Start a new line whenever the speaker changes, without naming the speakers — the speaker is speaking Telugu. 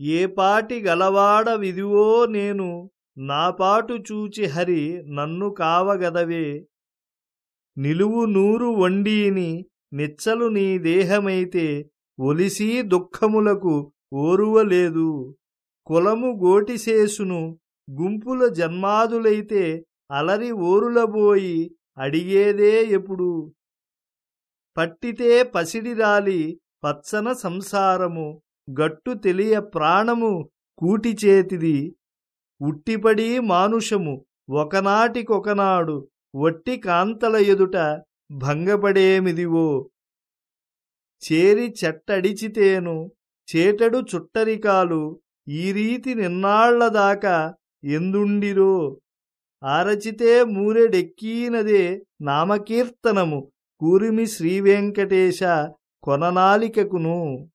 ఏ పాటి గలవాడ విధివో నేను నా పాటు చూచి హరి నన్ను కావగదవే. నిలువు నూరు వండీని నిచ్చలు నీ దేహమైతే ఒలిసి దుఃఖములకు ఓరువలేదు. కులము గోటిసేసును గుంపుల జన్మాదులైతే అలరి ఓరులబోయి అడిగేదే ఎప్పుడు? పట్టితే పసిడిరాలి పచ్చన సంసారము. గట్టు తెలియ ప్రాణము కూటిచేతిది ఉట్టిపడి మానుషము ఒకనాటికొకనాడు వట్టి కాంతల ఎదుట భంగపడేమిదివో. చేరి చెట్టడిచితేను చేటడు చుట్టరికాలు ఈ రీతి నిన్నాళ్ళదాకా ఎందుండిరో. ఆరచితే మూరెడెక్కీనదే నామకీర్తనము. కూరిమి శ్రీవెంకటేశ కొననాలికకును.